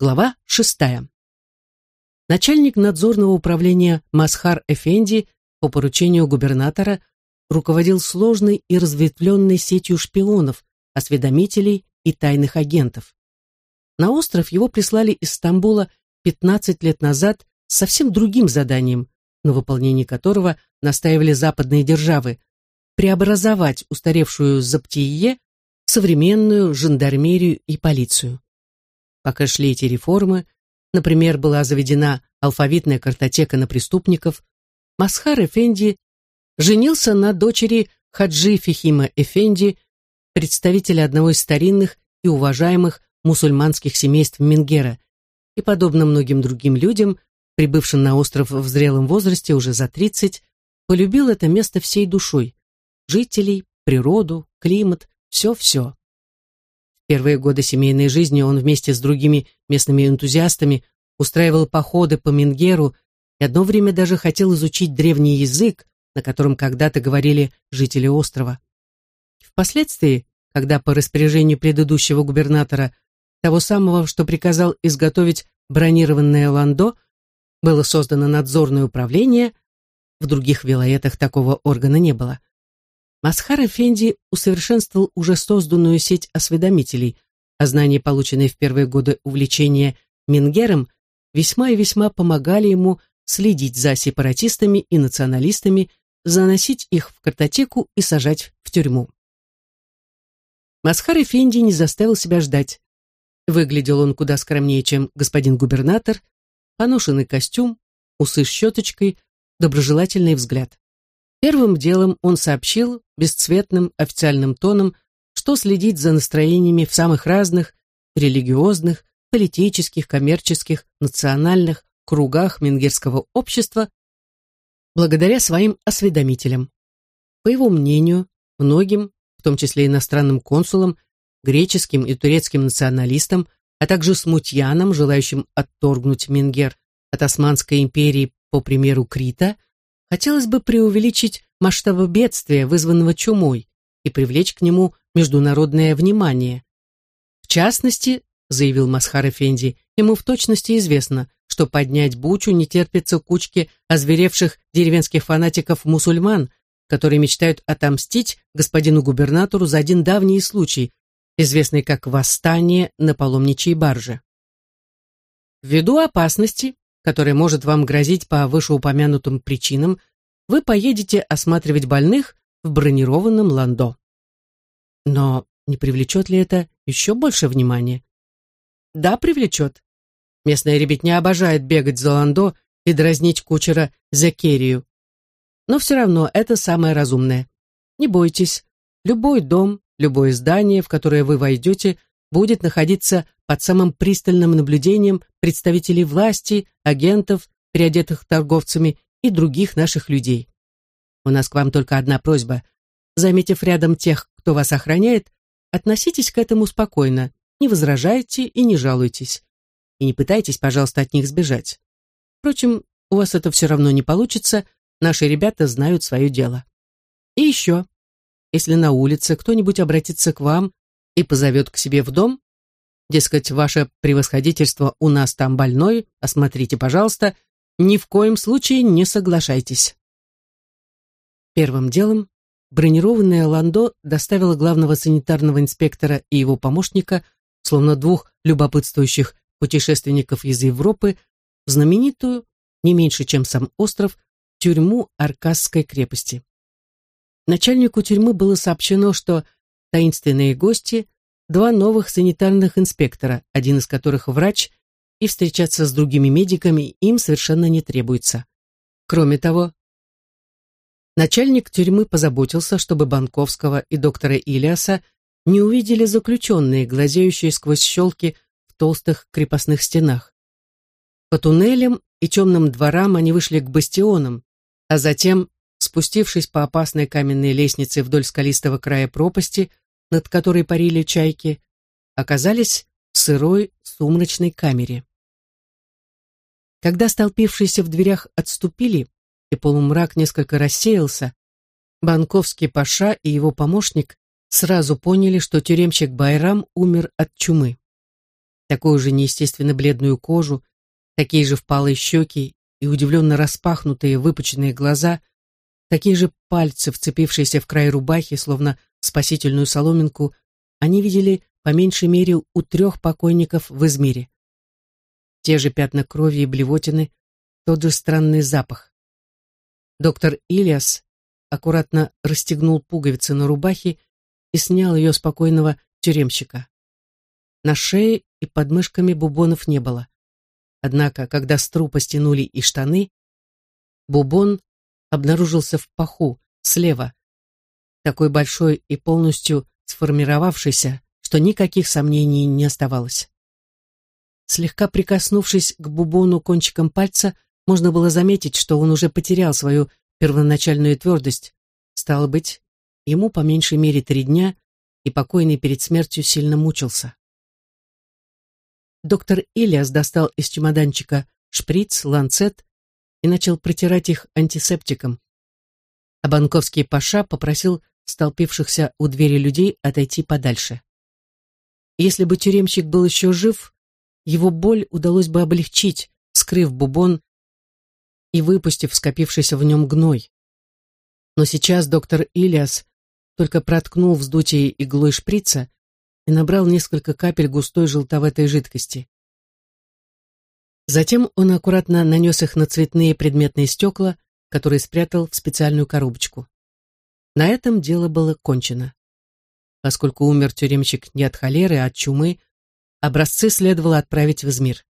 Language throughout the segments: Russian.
Глава шестая. Начальник надзорного управления Масхар Эфенди по поручению губернатора руководил сложной и разветвленной сетью шпионов, осведомителей и тайных агентов. На остров его прислали из Стамбула 15 лет назад с совсем другим заданием, на выполнение которого настаивали западные державы – преобразовать устаревшую Заптие в современную жандармерию и полицию. Пока шли эти реформы, например, была заведена алфавитная картотека на преступников, Масхар Эфенди женился на дочери Хаджи Фихима Эфенди, представителя одного из старинных и уважаемых мусульманских семейств Мингера, и, подобно многим другим людям, прибывшим на остров в зрелом возрасте уже за 30, полюбил это место всей душой. Жителей, природу, климат, все-все. Первые годы семейной жизни он вместе с другими местными энтузиастами устраивал походы по Мингеру и одно время даже хотел изучить древний язык, на котором когда-то говорили жители острова. Впоследствии, когда по распоряжению предыдущего губернатора, того самого, что приказал изготовить бронированное ландо, было создано надзорное управление, в других вилоетах такого органа не было. Масхар Эфенди усовершенствовал уже созданную сеть осведомителей, а знания, полученные в первые годы увлечения Мингером, весьма и весьма помогали ему следить за сепаратистами и националистами, заносить их в картотеку и сажать в тюрьму. Масхар Эфенди не заставил себя ждать. Выглядел он куда скромнее, чем господин губернатор, поношенный костюм, усы щеточкой, доброжелательный взгляд. Первым делом он сообщил бесцветным официальным тоном, что следить за настроениями в самых разных религиозных, политических, коммерческих, национальных кругах менгерского общества благодаря своим осведомителям. По его мнению, многим, в том числе иностранным консулам, греческим и турецким националистам, а также смутьянам, желающим отторгнуть Менгер от Османской империи по примеру Крита, хотелось бы преувеличить масштабы бедствия, вызванного чумой, и привлечь к нему международное внимание. В частности, заявил Масхар Эфенди, ему в точности известно, что поднять бучу не терпится кучке озверевших деревенских фанатиков-мусульман, которые мечтают отомстить господину губернатору за один давний случай, известный как восстание на паломничьей барже. Ввиду опасности, которая может вам грозить по вышеупомянутым причинам, вы поедете осматривать больных в бронированном ландо. Но не привлечет ли это еще больше внимания? Да, привлечет. Местная ребятня обожает бегать за ландо и дразнить кучера Закерию. Но все равно это самое разумное. Не бойтесь, любой дом, любое здание, в которое вы войдете, будет находиться под самым пристальным наблюдением представителей власти, агентов, переодетых торговцами и других наших людей. У нас к вам только одна просьба. Заметив рядом тех, кто вас охраняет, относитесь к этому спокойно, не возражайте и не жалуйтесь. И не пытайтесь, пожалуйста, от них сбежать. Впрочем, у вас это все равно не получится, наши ребята знают свое дело. И еще, если на улице кто-нибудь обратится к вам и позовет к себе в дом, дескать, ваше превосходительство у нас там больной, осмотрите, пожалуйста, ни в коем случае не соглашайтесь. Первым делом бронированное ландо доставило главного санитарного инспектора и его помощника словно двух любопытствующих путешественников из Европы, в знаменитую, не меньше, чем сам остров, тюрьму Аркасской крепости. Начальнику тюрьмы было сообщено, что таинственные гости – два новых санитарных инспектора, один из которых врач, и встречаться с другими медиками им совершенно не требуется. Кроме того, начальник тюрьмы позаботился, чтобы Банковского и доктора Илиаса не увидели заключенные, глазеющие сквозь щелки в толстых крепостных стенах. По туннелям и темным дворам они вышли к бастионам, а затем, спустившись по опасной каменной лестнице вдоль скалистого края пропасти, над которой парили чайки, оказались в сырой сумрачной камере. Когда столпившиеся в дверях отступили, и полумрак несколько рассеялся, Банковский Паша и его помощник сразу поняли, что тюремщик Байрам умер от чумы. такую же неестественно бледную кожу, такие же впалые щеки и удивленно распахнутые выпученные глаза, такие же пальцы, вцепившиеся в край рубахи, словно спасительную соломинку, они видели по меньшей мере у трех покойников в Измире. Те же пятна крови и блевотины, тот же странный запах. Доктор Ильяс аккуратно расстегнул пуговицы на рубахе и снял ее спокойного тюремщика. На шее и под мышками бубонов не было. Однако, когда с трупа стянули и штаны, бубон обнаружился в паху, слева, такой большой и полностью сформировавшийся, что никаких сомнений не оставалось. Слегка прикоснувшись к бубону кончиком пальца, можно было заметить, что он уже потерял свою первоначальную твердость. Стало быть, ему по меньшей мере три дня, и покойный перед смертью сильно мучился доктор Ильяс достал из чемоданчика шприц, ланцет и начал протирать их антисептиком. А банковский паша попросил столпившихся у двери людей отойти подальше. Если бы тюремщик был еще жив, его боль удалось бы облегчить, скрыв бубон и выпустив скопившийся в нем гной. Но сейчас доктор Ильяс только проткнул вздутие иглой шприца и набрал несколько капель густой желтоватой жидкости. Затем он аккуратно нанес их на цветные предметные стекла, которые спрятал в специальную коробочку. На этом дело было кончено. Поскольку умер тюремщик не от холеры, а от чумы, образцы следовало отправить в Измир.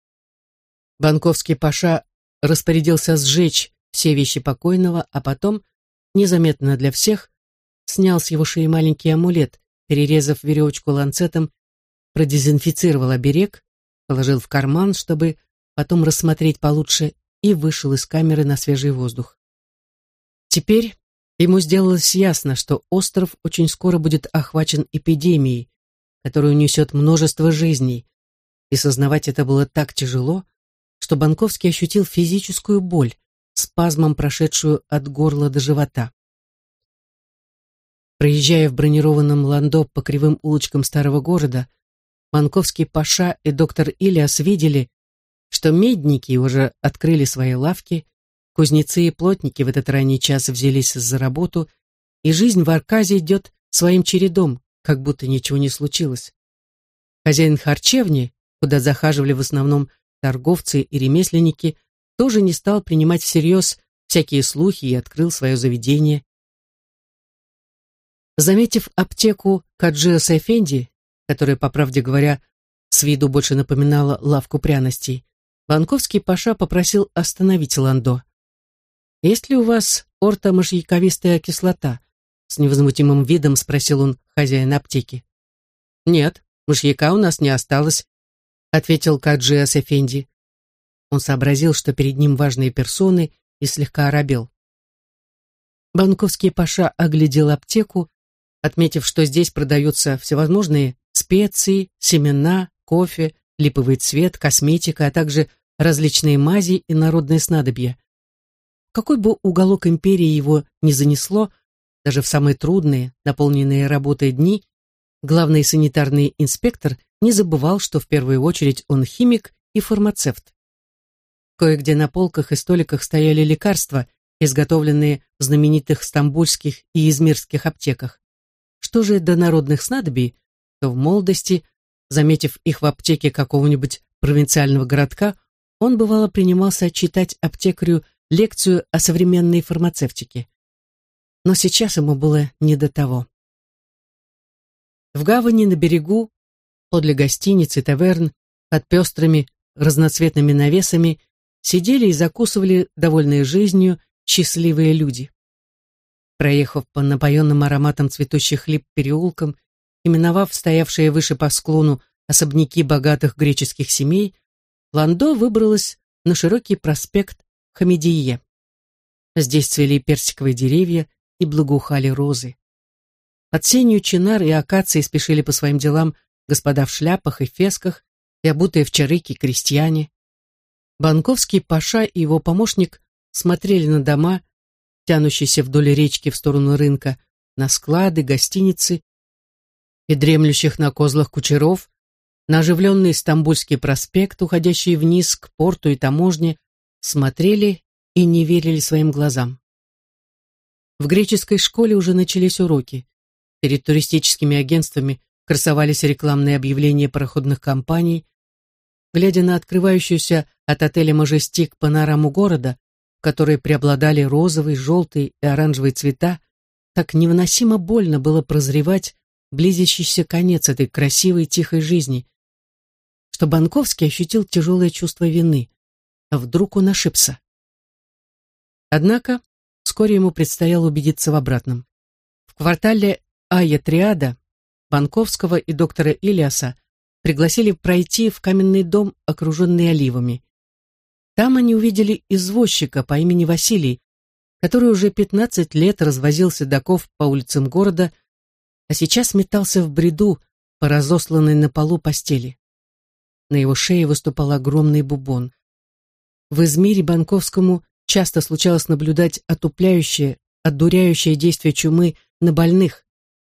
Банковский паша распорядился сжечь все вещи покойного, а потом, незаметно для всех, снял с его шеи маленький амулет, перерезав веревочку ланцетом, продезинфицировал оберег, положил в карман, чтобы потом рассмотреть получше, и вышел из камеры на свежий воздух. Теперь ему сделалось ясно, что остров очень скоро будет охвачен эпидемией, которая унесет множество жизней, и сознавать это было так тяжело, что Банковский ощутил физическую боль, спазмом прошедшую от горла до живота. Проезжая в бронированном ландо по кривым улочкам старого города, Манковский Паша и доктор Ильяс видели, что медники уже открыли свои лавки, кузнецы и плотники в этот ранний час взялись за работу, и жизнь в Арказе идет своим чередом, как будто ничего не случилось. Хозяин харчевни, куда захаживали в основном торговцы и ремесленники, тоже не стал принимать всерьез всякие слухи и открыл свое заведение. Заметив аптеку Каджиа Сайфенди, которая, по правде говоря, с виду больше напоминала лавку пряностей, Банковский Паша попросил остановить Ландо. «Есть ли у вас ортомышьяковистая кислота?» С невозмутимым видом спросил он хозяина аптеки. «Нет, мышьяка у нас не осталось», — ответил Каджиа Эфенди. Он сообразил, что перед ним важные персоны, и слегка оробел. Банковский Паша оглядел аптеку отметив, что здесь продаются всевозможные специи, семена, кофе, липовый цвет, косметика, а также различные мази и народные снадобья. Какой бы уголок империи его не занесло, даже в самые трудные, наполненные работой дни, главный санитарный инспектор не забывал, что в первую очередь он химик и фармацевт. Кое-где на полках и столиках стояли лекарства, изготовленные в знаменитых стамбульских и измирских аптеках. Что же до народных снадобий, то в молодости, заметив их в аптеке какого-нибудь провинциального городка, он бывало принимался читать аптекарю лекцию о современной фармацевтике. Но сейчас ему было не до того. В гавани на берегу, подле гостиницы, таверн, под пестрыми разноцветными навесами сидели и закусывали, довольные жизнью, счастливые люди. Проехав по напоенным ароматом цветущих лип переулкам миновав стоявшие выше по склону особняки богатых греческих семей, Ландо выбралась на широкий проспект Хамедие. Здесь цвели персиковые деревья и благоухали розы. Под сенью чинар и акации спешили по своим делам господа в шляпах и фесках и обутые в чарыки крестьяне. Банковский паша и его помощник смотрели на дома, тянущийся вдоль речки в сторону рынка, на склады, гостиницы и дремлющих на козлах кучеров, на оживленный Стамбульский проспект, уходящий вниз к порту и таможне, смотрели и не верили своим глазам. В греческой школе уже начались уроки. Перед туристическими агентствами красовались рекламные объявления пароходных компаний. Глядя на открывающуюся от отеля «Мажестик» панораму города, в которой преобладали розовый, желтый и оранжевый цвета, так невыносимо больно было прозревать близящийся конец этой красивой тихой жизни, что Банковский ощутил тяжелое чувство вины. А вдруг он ошибся? Однако вскоре ему предстояло убедиться в обратном. В квартале Ая Триада Банковского и доктора Илиаса пригласили пройти в каменный дом, окруженный оливами. Там они увидели извозчика по имени Василий, который уже 15 лет развозил седаков по улицам города, а сейчас метался в бреду по разосланной на полу постели. На его шее выступал огромный бубон. В Измире Банковскому часто случалось наблюдать отупляющее, отдуряющее действие чумы на больных,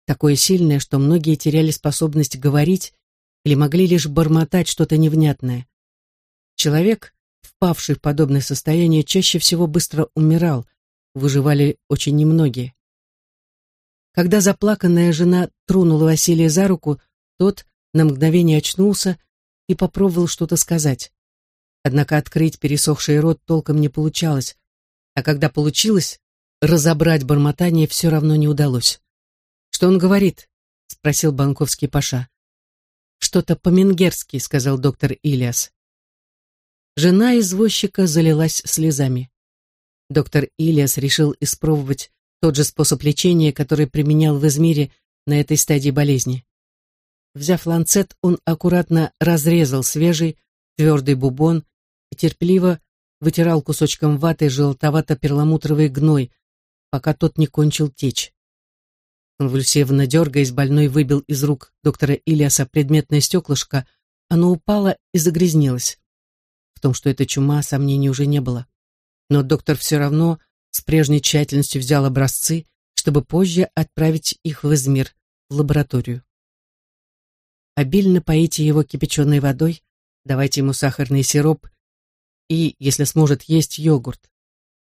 такое сильное, что многие теряли способность говорить или могли лишь бормотать что-то невнятное. Человек, впавший в подобное состояние, чаще всего быстро умирал, выживали очень немногие. Когда заплаканная жена тронула Василия за руку, тот на мгновение очнулся и попробовал что-то сказать. Однако открыть пересохший рот толком не получалось, а когда получилось, разобрать бормотание все равно не удалось. «Что он говорит?» — спросил банковский паша. «Что-то по-менгерски», — сказал доктор Ильяс. Жена извозчика залилась слезами. Доктор Ильяс решил испробовать тот же способ лечения, который применял в Измире на этой стадии болезни. Взяв ланцет, он аккуратно разрезал свежий, твердый бубон терпеливо вытирал кусочком ваты желтовато-перламутровый гной, пока тот не кончил течь. Конвульсивно дергаясь, больной выбил из рук доктора Ильяса предметное стеклышко, оно упало и загрязнилось. В том, что это чума, сомнений уже не было. Но доктор все равно с прежней тщательностью взял образцы, чтобы позже отправить их в Измир, в лабораторию. Обильно поите его кипяченой водой, давайте ему сахарный сироп и, если сможет, есть йогурт.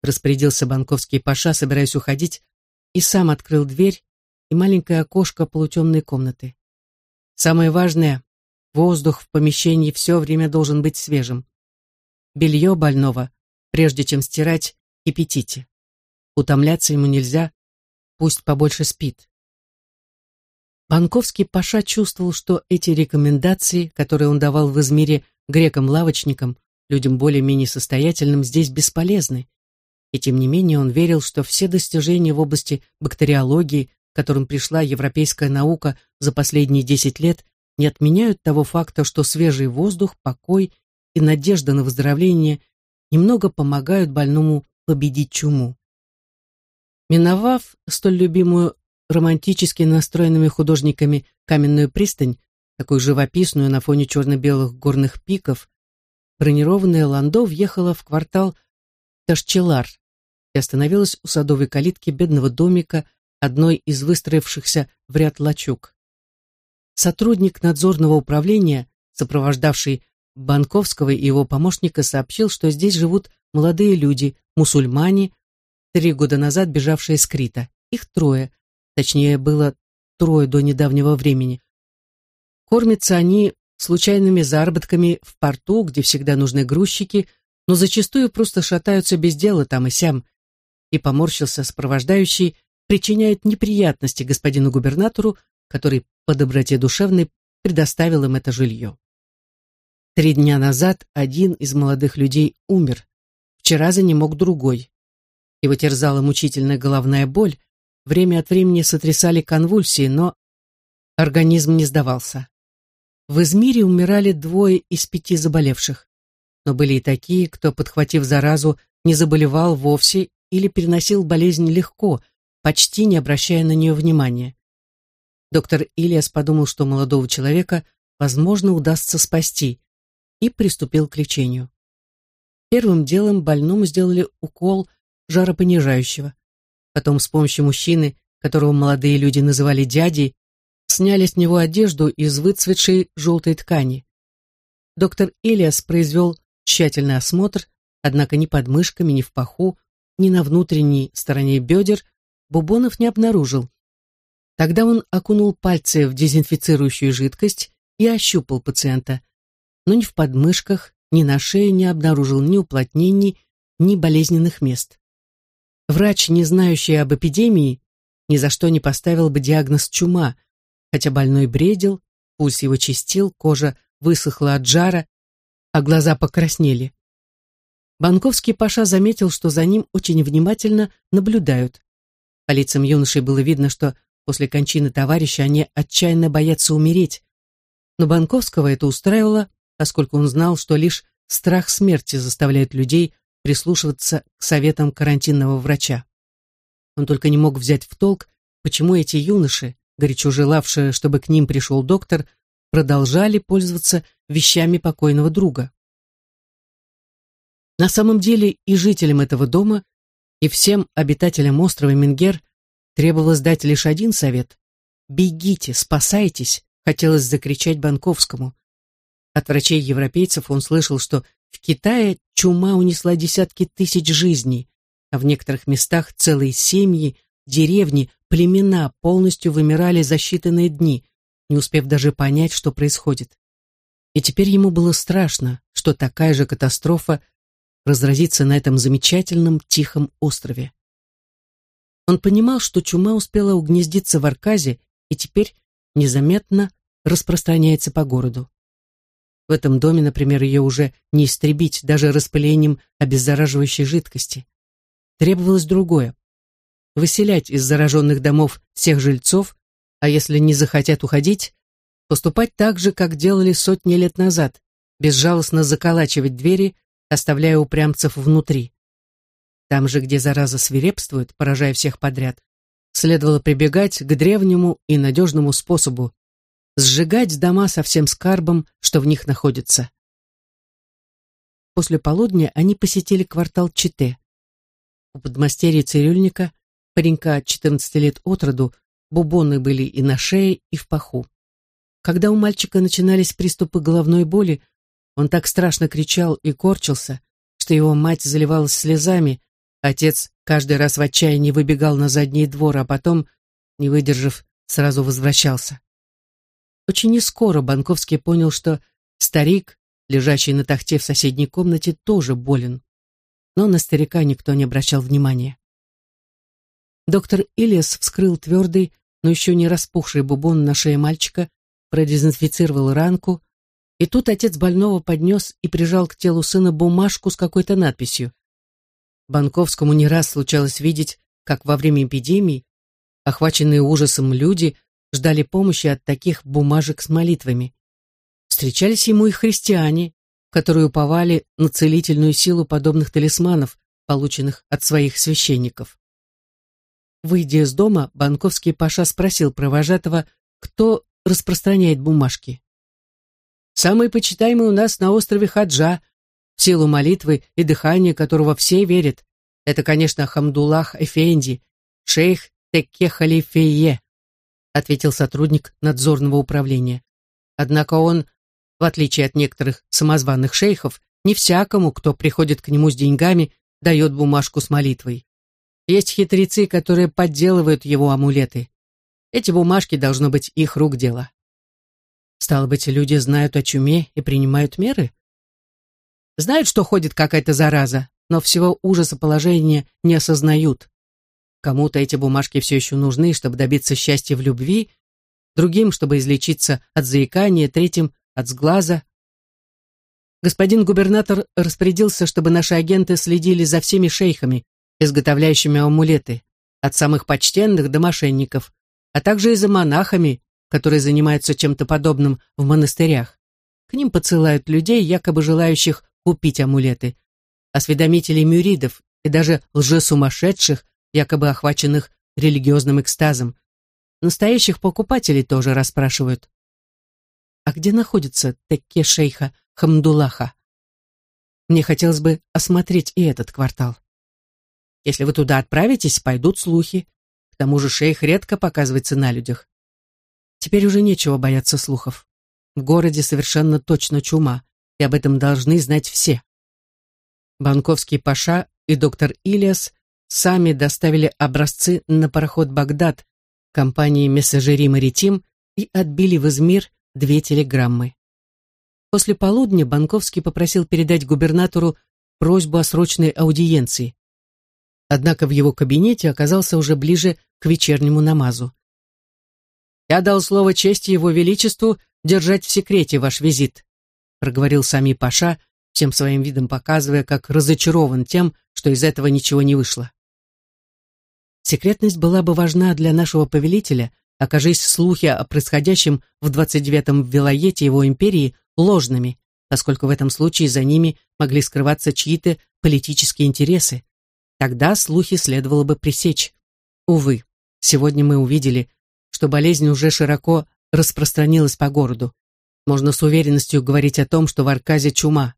Распорядился банковский паша, собираясь уходить, и сам открыл дверь и маленькое окошко полутемной комнаты. Самое важное — воздух в помещении все время должен быть свежим. Белье больного, прежде чем стирать, кипятите. Утомляться ему нельзя, пусть побольше спит. Банковский паша чувствовал, что эти рекомендации, которые он давал в Измире грекам-лавочникам, людям более-менее состоятельным, здесь бесполезны. И тем не менее он верил, что все достижения в области бактериологии, к которым пришла европейская наука за последние десять лет, не отменяют того факта, что свежий воздух, покой и надежда на выздоровление немного помогают больному победить чуму. Миновав столь любимую романтически настроенными художниками каменную пристань, такую живописную на фоне черно-белых горных пиков, бронированная ландо въехала в квартал Ташчелар и остановилась у садовой калитки бедного домика одной из выстроившихся в ряд лачуг. Сотрудник надзорного управления, сопровождавший Банковского и его помощника, сообщил, что здесь живут молодые люди, мусульмане, три года назад бежавшие с Крита. Их трое, точнее, было трое до недавнего времени. Кормятся они случайными заработками в порту, где всегда нужны грузчики, но зачастую просто шатаются без дела там и сям. И поморщился сопровождающий, причиняет неприятности господину губернатору, который по доброте душевной предоставил им это жилье. Три дня назад один из молодых людей умер, вчера за ним мог другой. Его терзала мучительная головная боль, время от времени сотрясали конвульсии, но организм не сдавался. В Измире умирали двое из пяти заболевших, но были и такие, кто, подхватив заразу, не заболевал вовсе или переносил болезнь легко, почти не обращая на нее внимания. Доктор Ильяс подумал, что молодого человека, возможно, удастся спасти, и приступил к лечению. Первым делом больному сделали укол жаропонижающего. Потом с помощью мужчины, которого молодые люди называли дядей, сняли с него одежду из выцветшей желтой ткани. Доктор Элиас произвел тщательный осмотр, однако ни под мышками, ни в паху, ни на внутренней стороне бедер бубонов не обнаружил. Тогда он окунул пальцы в дезинфицирующую жидкость и ощупал пациента, но ни в подмышках, ни на шее не обнаружил ни уплотнений, ни болезненных мест. Врач, не знающий об эпидемии, ни за что не поставил бы диагноз чума, хотя больной бредил, пульс его чистил, кожа высохла от жара, а глаза покраснели. Банковский Паша заметил, что за ним очень внимательно наблюдают. По лицам юношей было видно, что после кончины товарища они отчаянно боятся умереть. Но Банковского это устраивало, поскольку он знал, что лишь страх смерти заставляет людей прислушиваться к советам карантинного врача. Он только не мог взять в толк, почему эти юноши, горячо желавшие, чтобы к ним пришел доктор, продолжали пользоваться вещами покойного друга. На самом деле и жителям этого дома, и всем обитателям острова Мингер требовалось дать лишь один совет. «Бегите, спасайтесь!» — хотелось закричать Банковскому. От врачей-европейцев он слышал, что в Китае чума унесла десятки тысяч жизней, а в некоторых местах целые семьи, деревни, племена полностью вымирали за считанные дни, не успев даже понять, что происходит. И теперь ему было страшно, что такая же катастрофа разразится на этом замечательном тихом острове. Он понимал, что чума успела угнездиться в Арказе и теперь незаметно распространяется по городу. В этом доме, например, ее уже не истребить даже распылением обеззараживающей жидкости. Требовалось другое. Выселять из зараженных домов всех жильцов, а если не захотят уходить, поступать так же, как делали сотни лет назад, безжалостно заколачивать двери, оставляя упрямцев внутри. Там же, где зараза свирепствует, поражая всех подряд, следовало прибегать к древнему и надежному способу сжигать дома со всем скарбом, что в них находится. После полудня они посетили квартал Чите. У подмастерья цирюльника, паренька 14 лет от роду, бубоны были и на шее, и в паху. Когда у мальчика начинались приступы головной боли, он так страшно кричал и корчился, что его мать заливалась слезами, отец каждый раз в отчаянии выбегал на задний двор, а потом, не выдержав, сразу возвращался. Очень нескоро Банковский понял, что старик, лежащий на тахте в соседней комнате, тоже болен. Но на старика никто не обращал внимания. Доктор Ильяс вскрыл твердый, но еще не распухший бубон на шее мальчика, продезинфицировал ранку, и тут отец больного поднес и прижал к телу сына бумажку с какой-то надписью. Банковскому не раз случалось видеть, как во время эпидемии, охваченные ужасом люди, ждали помощи от таких бумажек с молитвами. Встречались ему и христиане, которые уповали на целительную силу подобных талисманов, полученных от своих священников. Выйдя из дома, банковский паша спросил провожатого, кто распространяет бумажки. «Самый почитаемый у нас на острове Хаджа, в силу молитвы и дыхания которого все верят. Это, конечно, Хамдуллах Эфенди, шейх Текке Халифее ответил сотрудник надзорного управления. Однако он, в отличие от некоторых самозваных шейхов, не всякому, кто приходит к нему с деньгами, дает бумажку с молитвой. Есть хитрецы, которые подделывают его амулеты. Эти бумажки должно быть их рук дело. Стало быть, люди знают о чуме и принимают меры? Знают, что ходит какая-то зараза, но всего ужаса положения не осознают. Кому-то эти бумажки все еще нужны, чтобы добиться счастья в любви, другим, чтобы излечиться от заикания, третьим — от сглаза. Господин губернатор распорядился, чтобы наши агенты следили за всеми шейхами, изготовляющими амулеты, от самых почтенных до мошенников, а также и за монахами, которые занимаются чем-то подобным в монастырях. К ним подсылают людей, якобы желающих купить амулеты, осведомителей мюридов и даже лжесумасшедших, якобы охваченных религиозным экстазом. Настоящих покупателей тоже расспрашивают. А где находится Текке шейха Хамдулаха? Мне хотелось бы осмотреть и этот квартал. Если вы туда отправитесь, пойдут слухи. К тому же шейх редко показывается на людях. Теперь уже нечего бояться слухов. В городе совершенно точно чума, и об этом должны знать все. Банковский Паша и доктор Ильяс сами доставили образцы на пароход «Багдад» компании «Мессажери Маритим» и отбили в Измир две телеграммы. После полудня Банковский попросил передать губернатору просьбу о срочной аудиенции. Однако в его кабинете оказался уже ближе к вечернему намазу. «Я дал слово чести его величеству держать в секрете ваш визит», проговорил сами Паша, всем своим видом показывая, как разочарован тем, что из этого ничего не вышло. Секретность была бы важна для нашего повелителя, окажись слухи о происходящем в 29-м вилоете его империи ложными, поскольку в этом случае за ними могли скрываться чьи-то политические интересы. Тогда слухи следовало бы пресечь. Увы, сегодня мы увидели, что болезнь уже широко распространилась по городу. Можно с уверенностью говорить о том, что в Арказе чума.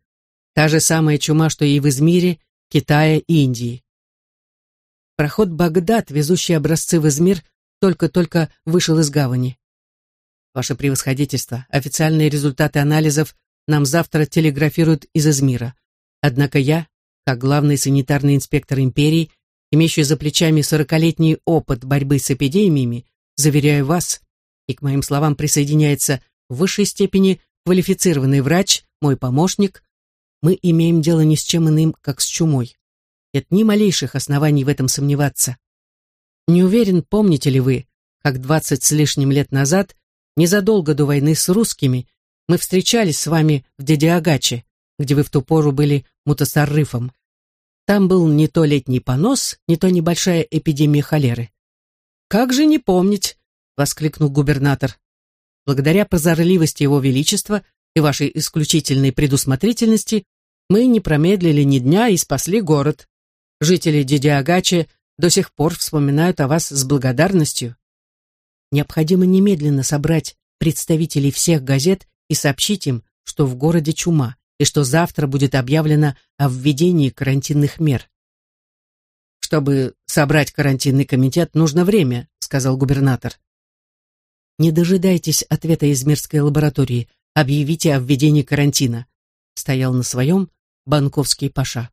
Та же самая чума, что и в Измире, Китае и Индии. Проход Багдад, везущий образцы в Измир, только-только вышел из гавани. Ваше превосходительство, официальные результаты анализов нам завтра телеграфируют из Измира. Однако я, как главный санитарный инспектор империи, имеющий за плечами сорокалетний опыт борьбы с эпидемиями, заверяю вас, и к моим словам присоединяется в высшей степени квалифицированный врач, мой помощник, мы имеем дело ни с чем иным, как с чумой. Нет ни малейших оснований в этом сомневаться. Не уверен, помните ли вы, как двадцать с лишним лет назад, незадолго до войны с русскими, мы встречались с вами в Дедиагаче, где вы в ту пору были мутасаррыфом. Там был не то летний понос, не то небольшая эпидемия холеры. «Как же не помнить!» — воскликнул губернатор. «Благодаря прозорливости Его Величества и вашей исключительной предусмотрительности мы не промедлили ни дня и спасли город. Жители Дидиагачи до сих пор вспоминают о вас с благодарностью. Необходимо немедленно собрать представителей всех газет и сообщить им, что в городе чума и что завтра будет объявлено о введении карантинных мер. «Чтобы собрать карантинный комитет, нужно время», — сказал губернатор. «Не дожидайтесь ответа из Мирской лаборатории. Объявите о введении карантина», — стоял на своем банковский паша.